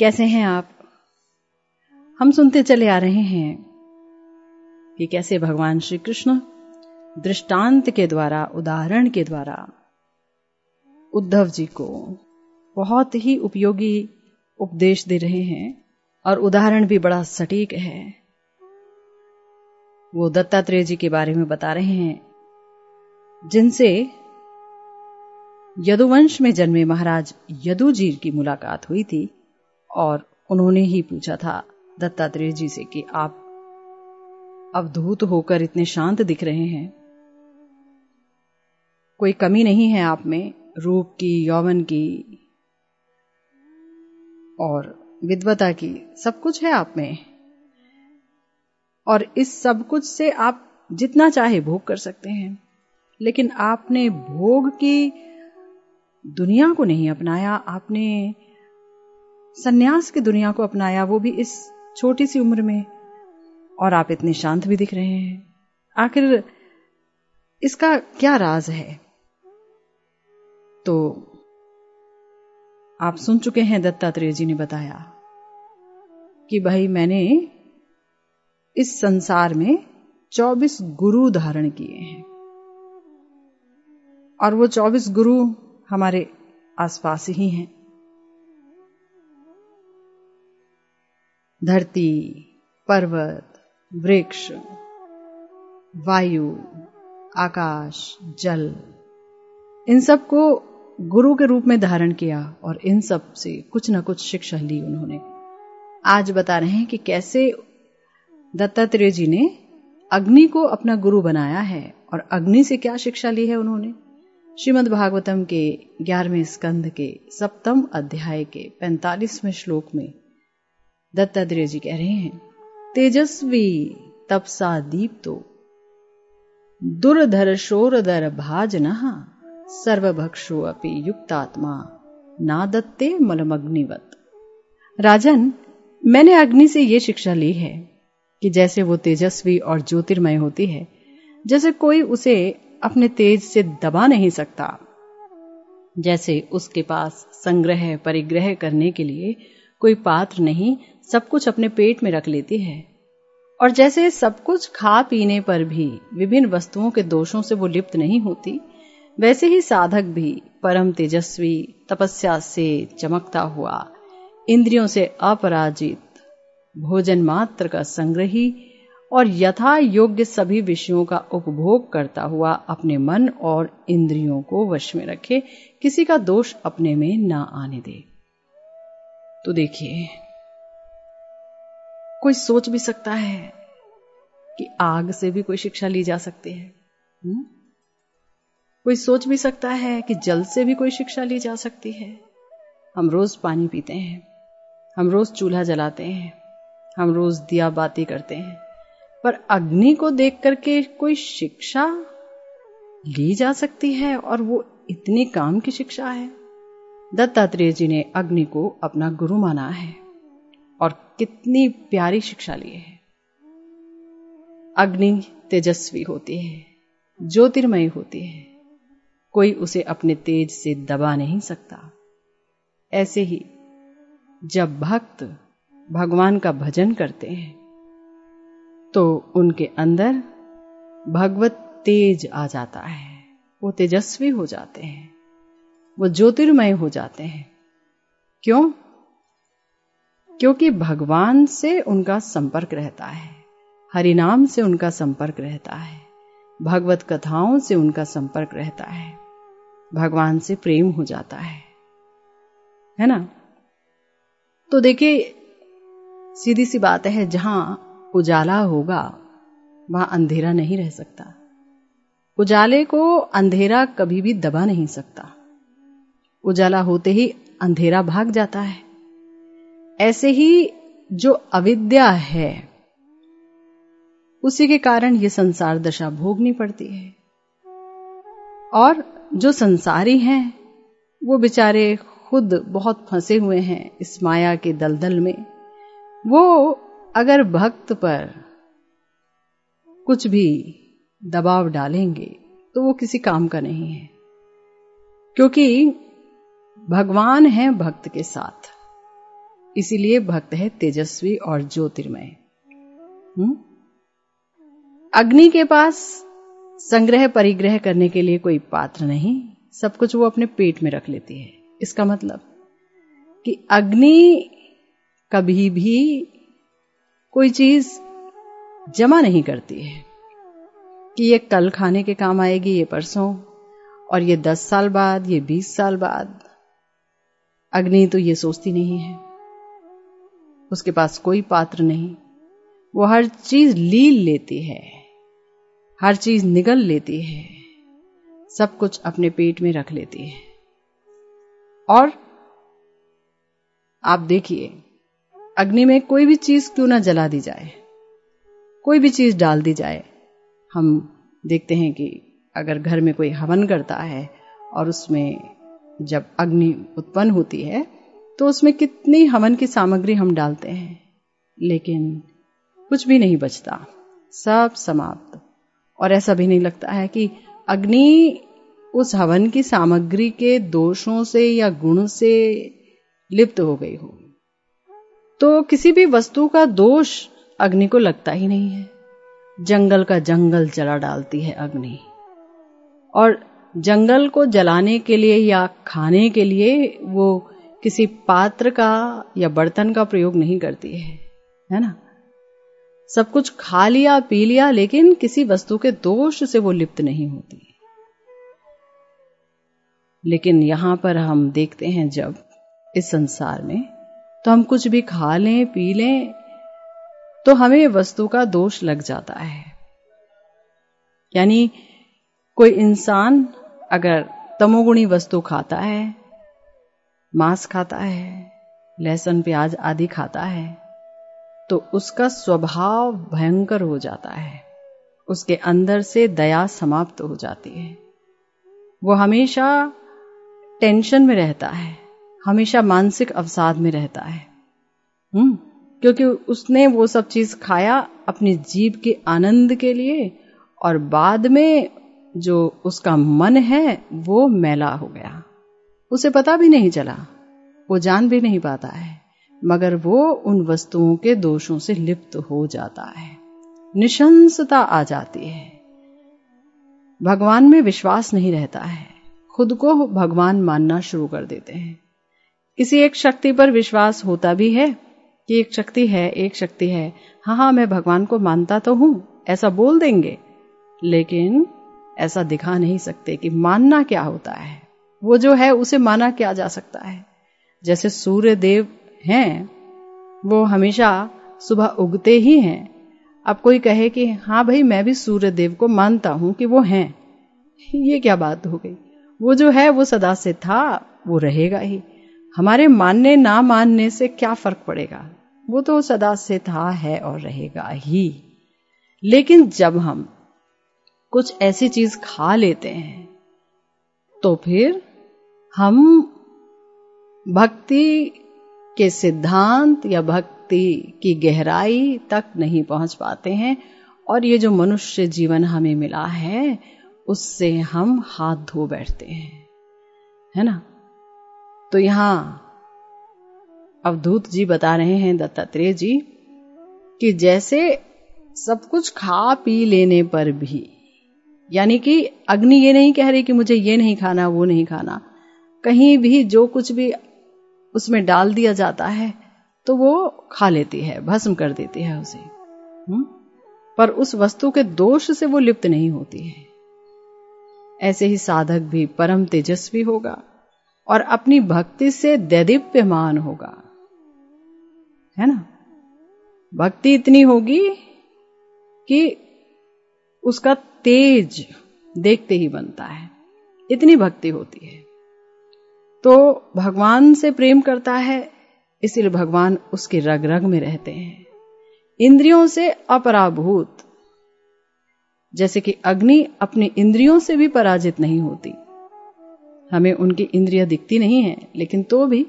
कैसे हैं आप? हम सुनते चले आ रहे हैं कि कैसे भगवान श्री कृष्ण दृष्टांत के द्वारा, उदाहरण के द्वारा उद्धव जी को बहुत ही उपयोगी उपदेश दे रहे हैं और उदाहरण भी बड़ा सटीक है। वो दत्तात्रेय जी के बारे में बता रहे हैं, जिनसे यदुवंश में जन्मे महाराज यदु जी की मुलाकात हुई थी। और उन्होंने ही पूछा था, दत्तात्रेय जी से कि आप अवधूत होकर इतने शांत दिख रहे हैं? कोई कमी नहीं है आप में, रूप की, यौवन की, और विद्वता की, सब कुछ है आप में। और इस सब कुछ से आप जितना चाहे भोग कर सकते हैं, लेकिन आपने भोग की दुनिया को नहीं अपनाया, आपने सन्यास की दुनिया को अपनाया, वो भी इस छोटी सी उम्र में। और आप इतने शांत भी दिख रहे हैं। आखिर इसका क्या राज है? तो आप सुन चुके हैं दत्तात्रेय जी ने बताया कि भाई मैंने इस संसार में 24 गुरु धारण किए हैं। और वो 24 गुरु हमारे आसपास ही हैं। धरती, पर्वत, वृक्ष, वायु, आकाश, जल, इन सबको गुरु के रूप में धारण किया और इन सबसे कुछ ना कुछ शिक्षा ली उन्होंने। आज बता रहे हैं कि कैसे दत्तात्रेय जी ने अग्नि को अपना गुरु बनाया है और अग्नि से क्या शिक्षा ली है उन्होंने? श्रीमद् भागवतम के ग्यारहवें स्कंध के सप्तम अध्याय के पैंतालीसवें श्लोक में दत्तात्रेय जी कह रहे हैं, तेजस्वी तपसा दीप तो दुर्धर शोरधर भाजन, सर्वभक्षो अपि युक्तात्मा, नादत्ते मलमग्निवत। राजन, मैंने अग्नि से ये शिक्षा ली है कि जैसे वो तेजस्वी और ज्योतिर्मय होती है, जैसे कोई उसे अपने तेज से दबा नहीं सकता। जैसे उसके पास संग्रह परिग्रह करने के लिए कोई पात्र नहीं, सब कुछ अपने पेट में रख लेती है। और जैसे सब कुछ खा पीने पर भी विभिन्न वस्तुओं के दोषों से वो लिप्त नहीं होती, वैसे ही साधक भी परम तेजस्वी, तपस्या से चमकता हुआ, इंद्रियों से अपराजित, भोजन मात्र का संग्रही और यथा योग्य सभी विषयों का उपभोग करता हुआ अपने मन और इंद्रियों को वश में रखे, किसी का दोष अपने में ना आने दे। तो देखिए, कोई सोच भी सकता है कि आग से भी कोई शिक्षा ली जा सकती है हुँ? हम्म? कोई सोच भी सकता है कि जल से भी कोई शिक्षा ली जा सकती है हम रोज पानी पीते हैं, हम रोज चूल्हा जलाते हैं, हम रोज दिया बाती करते हैं, पर अग्नि को देख करके कोई शिक्षा ली जा सकती है और वो इतनी काम की शिक्षा है दत्तात्रेय जी ने अग्नि को अपना गुरु माना है और कितनी प्यारी शिक्षा ली है। अग्नि तेजस्वी होती है, ज्योतिर्मय होती है। कोई उसे अपने तेज से दबा नहीं सकता। ऐसे ही जब भक्त भगवान का भजन करते हैं तो उनके अंदर भगवत तेज आ जाता है, वो तेजस्वी हो जाते हैं। वो ज्योतिर्मय हो जाते हैं। क्यों? क्योंकि भगवान से उनका संपर्क रहता है। हरिनाम से उनका संपर्क रहता है। भगवत कथाओं से उनका संपर्क रहता है। भगवान से प्रेम हो जाता है। है ना? तो देखिए, सीधी सी बात है, जहाँ उजाला होगा, वहाँ अंधेरा नहीं रह सकता। उजाले को अंधेरा कभी भी दबा नहीं सकता। उजाला होते ही अंधेरा भाग जाता है। ऐसे ही जो अविद्या है, उसी के कारण ये संसार दशा भोगनी पड़ती है। और जो संसारी हैं, वो बेचारे खुद बहुत फंसे हुए हैं इस माया के दलदल में। वो अगर भक्त पर कुछ भी दबाव डालेंगे तो वो किसी काम का नहीं है। क्योंकि भगवान है भक्त के साथ। इसीलिए भक्त है तेजस्वी और ज्योतिर्मय। हम्म? अग्नि के पास संग्रह परिग्रह करने के लिए कोई पात्र नहीं, सब कुछ वो अपने पेट में रख लेती है। इसका मतलब कि अग्नि कभी भी कोई चीज़ जमा नहीं करती है। कि ये कल खाने के काम आएगी, ये परसों, और ये दस साल बाद, ये बीस साल बाद अग्नि तो ये सोचती नहीं है। उसके पास कोई पात्र नहीं। वो हर चीज़ लील लेती है, हर चीज़ निगल लेती है, सब कुछ अपने पेट में रख लेती है। और आप देखिए, अग्नि में कोई भी चीज़ क्यों ना जला दी जाए, कोई भी चीज़ डाल दी जाए। हम देखते हैं कि अगर घर में कोई हवन करता है और उसमें जब अग्नि उत्पन्न होती है तो उसमें कितनी हवन की सामग्री हम डालते हैं। लेकिन कुछ भी नहीं बचता। सब समाप्त। और ऐसा भी नहीं लगता है कि अग्नि उस हवन की सामग्री के दोषों से या गुण से लिप्त हो गई हो। तो किसी भी वस्तु का दोष अग्नि को लगता ही नहीं है। जंगल का जंगल जला डालती है अग्नि। और जंगल को जलाने के लिए या खाने के लिए वो किसी पात्र का या बर्तन का प्रयोग नहीं करती है है ना? सब कुछ खा लिया, पी लिया, लेकिन किसी वस्तु के दोष से वो लिप्त नहीं होती। लेकिन यहाँ पर हम देखते हैं जब इस संसार में तो हम कुछ भी खा लें, पी लें तो हमें वस्तु का दोष लग जाता है। यानी कोई इंसान अगर तमोगुणी वस्तु खाता है, मांस खाता है, लहसुन, प्याज आदि खाता है तो उसका स्वभाव भयंकर हो जाता है। उसके अंदर से दया समाप्त हो जाती है। वो हमेशा टेंशन में रहता है, हमेशा मानसिक अवसाद में रहता है। हम्म क्योंकि उसने वो सब चीज़ खाया अपनी जीव के आनंद के लिए और बाद में जो उसका मन है, वो मैला हो गया। उसे पता भी नहीं चला। वो जान भी नहीं पाता है। मगर वो उन वस्तुओं के दोषों से लिप्त हो जाता है। निशंसता आ जाती है। भगवान में विश्वास नहीं रहता है। खुद को भगवान मानना शुरू कर देते हैं। किसी एक शक्ति पर विश्वास होता भी है कि एक शक्ति है, एक शक्ति है। हाँ हाँ मैं भगवान को मानता तो हूँ, ऐसा बोल देंगे। लेकिन ऐसा दिखा नहीं सकते कि मानना क्या होता है। वो जो है, उसे माना क्या जा सकता है। जैसे सूर्य देव हैं, वो हमेशा सुबह उगते ही हैं। अब कोई कहे कि हाँ भाई, मैं भी सूर्य देव को मानता हूँ कि वो हैं। ये क्या बात हो गई? वो जो है, वो सदा से था, वो रहेगा ही। हमारे मानने, ना मानने से क्या फ़र्क पड़ेगा? वो तो सदा से था, है और रहेगा ही। लेकिन जब हम कुछ ऐसी चीज़ खा लेते हैं तो फिर हम भक्ति के सिद्धांत या भक्ति की गहराई तक नहीं पहुँच पाते हैं, और ये जो मनुष्य जीवन हमें मिला है, उससे हम हाथ धो बैठते हैं, है ना? तो यहाँ अवधूत जी बता रहे हैं, दत्तात्रेय जी, कि जैसे सब कुछ खा पी लेने पर भी यानी कि अग्नि ये नहीं कह रही कि मुझे ये नहीं खाना, वो नहीं खाना। कहीं भी जो कुछ भी उसमें डाल दिया जाता है तो वो खा लेती है, भस्म कर देती है उसे। हुँ? पर उस वस्तु के दोष से वो लिप्त नहीं होती है। ऐसे ही साधक भी परम तेजस्वी होगा और अपनी भक्ति से दैदीप्यमान होगा। है ना? भक्ति इतनी होगी कि उसका तेज देखते ही बनता है। इतनी भक्ति होती है। तो भगवान से प्रेम करता है, इसलिए भगवान उसके रग रग में रहते हैं। इंद्रियों से अपराभूत। जैसे कि अग्नि अपने इंद्रियों से भी पराजित नहीं होती। हमें उनकी इंद्रिया दिखती नहीं है, लेकिन तो भी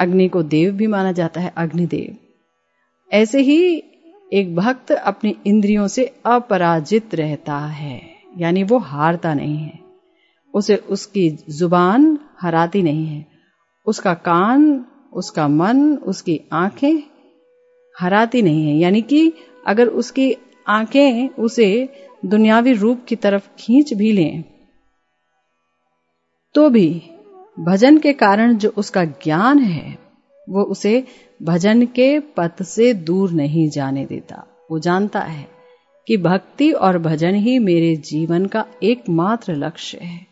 अग्नि को देव भी माना जाता है, अग्निदेव। ऐसे ही एक भक्त अपनी इंद्रियों से अपराजित रहता है, यानी वो हारता नहीं है। उसे उसकी ज़ुबान हराती नहीं है। उसका कान, उसका मन, उसकी आँखें हराती नहीं है। यानी कि अगर उसकी आँखें उसे दुनियावी रूप की तरफ़ खींच भी लें तो भी भजन के कारण जो उसका ज्ञान है वो उसे भजन के पथ से दूर नहीं जाने देता। वो जानता है कि भक्ति और भजन ही मेरे जीवन का एकमात्र लक्ष्य है।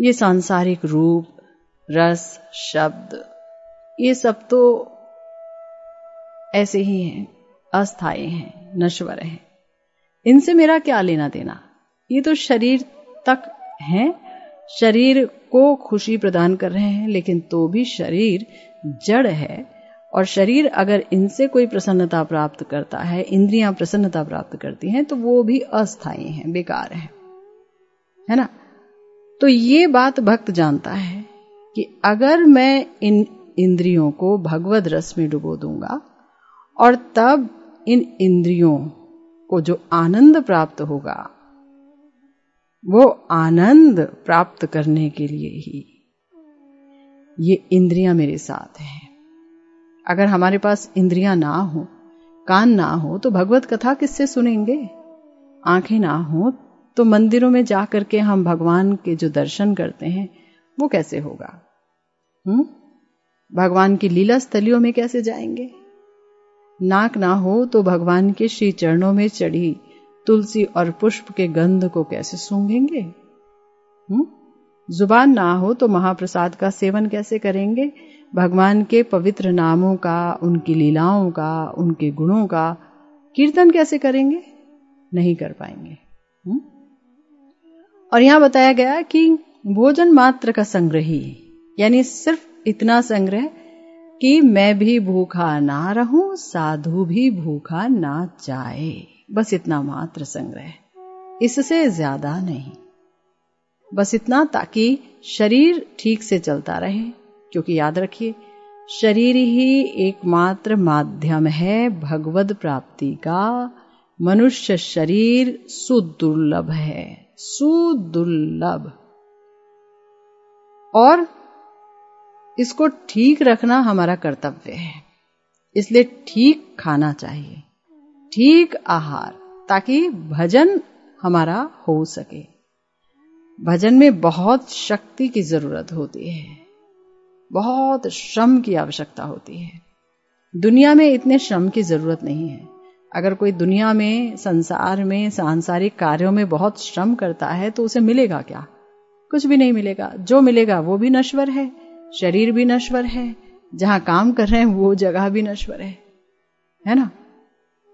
ये सांसारिक रूप, रस, शब्द, ये सब तो ऐसे ही हैं, अस्थायी हैं, नश्वर हैं। इनसे मेरा क्या लेना देना? ये तो शरीर तक हैं, शरीर को खुशी प्रदान कर रहे हैं, लेकिन तो भी शरीर जड़ है और शरीर अगर इनसे कोई प्रसन्नता प्राप्त करता है, इंद्रियाँ प्रसन्नता प्राप्त करती हैं तो वो भी अस्थायी हैं, बेकार है। है ना? तो ये बात भक्त जानता है कि अगर मैं इन इंद्रियों को भगवत रस में डुबो दूँगा और तब इन इंद्रियों को जो आनंद प्राप्त होगा, वो आनंद प्राप्त करने के लिए ही ये इंद्रियाँ मेरे साथ हैं। अगर हमारे पास इंद्रियाँ ना हो, कान ना हो तो भगवत कथा किससे सुनेंगे? आँखें ना हो तो मंदिरों में जा करके हम भगवान के जो दर्शन करते हैं, वो कैसे होगा? हम्म भगवान की लीला स्थलियों में कैसे जाएँगे? नाक ना हो तो भगवान के श्री चरणों में चढ़ी तुलसी और पुष्प के गंध को कैसे सूंघेंगे? हुँ? ज़ुबान ना हो तो महाप्रसाद का सेवन कैसे करेंगे? भगवान के पवित्र नामों का, उनकी लीलाओं का, उनके गुणों का कीर्तन कैसे करेंगे? नहीं कर पाएँगे? और यहाँ बताया गया कि भोजन मात्र का संग्रह, यानी सिर्फ़ इतना संग्रह कि मैं भी भूखा ना रहूँ, साधु भी भूखा ना जाए, बस इतना मात्र संग्रह। इससे ज़्यादा नहीं। बस इतना ताकि शरीर ठीक से चलता रहे, क्योंकि याद रखिए, शरीर ही एकमात्र माध्यम है भगवत प्राप्ति का। मनुष्य शरीर सुदुर्लभ है, सुदुर्लभ। और इसको ठीक रखना हमारा कर्तव्य है। इसलिए ठीक खाना चाहिए, ठीक आहार, ताकि भजन हमारा हो सके। भजन में बहुत शक्ति की ज़रूरत होती है। बहुत श्रम की आवश्यकता होती है। दुनिया में इतने श्रम की ज़रूरत नहीं है। अगर कोई दुनिया में, संसार में, सांसारिक कार्यों में बहुत श्रम करता है तो उसे मिलेगा क्या? कुछ भी नहीं मिलेगा। जो मिलेगा वो भी नश्वर है। शरीर भी नश्वर है। जहाँ काम कर रहे हैं, वो जगह भी नश्वर है। है ना?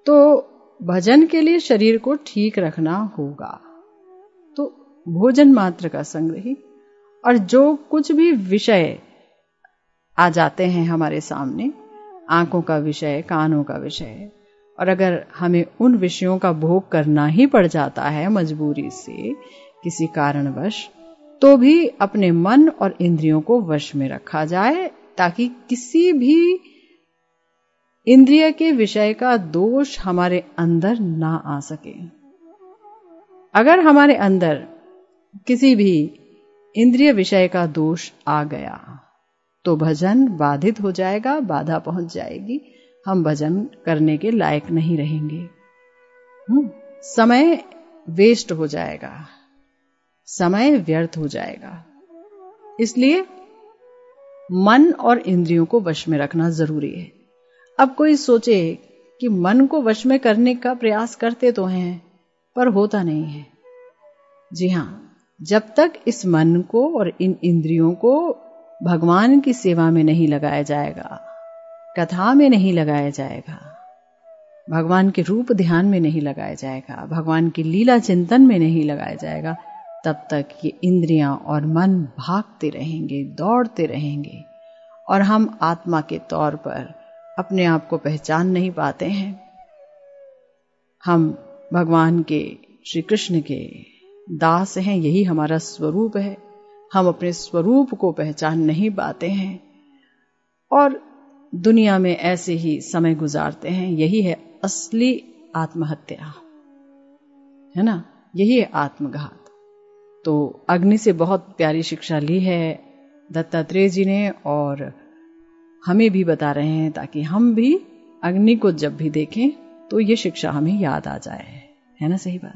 तो भजन के लिए शरीर को ठीक रखना होगा। भोजन मात्र का संग्रही, और जो कुछ भी विषय आ जाते हैं हमारे सामने, आँखों का विषय, कानों का विषय, और अगर हमें उन विषयों का भोग करना ही पड़ जाता है मजबूरी से किसी कारणवश तो भी अपने मन और इंद्रियों को वश में रखा जाए, ताकि किसी भी इंद्रिय के विषय का दोष हमारे अंदर ना आ सके। अगर हमारे अंदर किसी भी इंद्रिय विषय का दोष आ गया तो भजन बाधित हो जाएगा बाधा पहुँच जाएगी। हम भजन करने के लायक नहीं रहेंगे। हम्म, समय वेस्ट हो जाएगा समय व्यर्थ हो जाएगा। इसलिए मन और इंद्रियों को वश में रखना ज़रूरी है। अब कोई सोचे कि मन को वश में करने का प्रयास करते तो हैं पर होता नहीं है। जी हाँ जब तक इस मन को और इन इंद्रियों को भगवान की सेवा में नहीं लगाया जाएगा, कथा में नहीं लगाया जाएगा, भगवान के रूप ध्यान में नहीं लगाया जाएगा, भगवान की लीला चिंतन में नहीं लगाया जाएगा, तब तक ये इंद्रियाँ और मन भागते रहेंगे, दौड़ते रहेंगे। और हम आत्मा के तौर पर अपने आप को पहचान नहीं पाते हैं। हम भगवान के श्री कृष्ण के दास हैं, यही हमारा स्वरूप है। हम अपने स्वरूप को पहचान नहीं पाते हैं। और दुनिया में ऐसे ही समय गुजारते हैं, यही है असली आत्महत्या। है ना? यही है आत्मघात। तो अग्नि से बहुत प्यारी शिक्षा ली है दत्तात्रेय जी ने, और हमें भी बता रहे हैं, ताकि हम भी अग्नि को जब भी देखें तो ये शिक्षा हमें याद आ जाए। है ना? सही बात।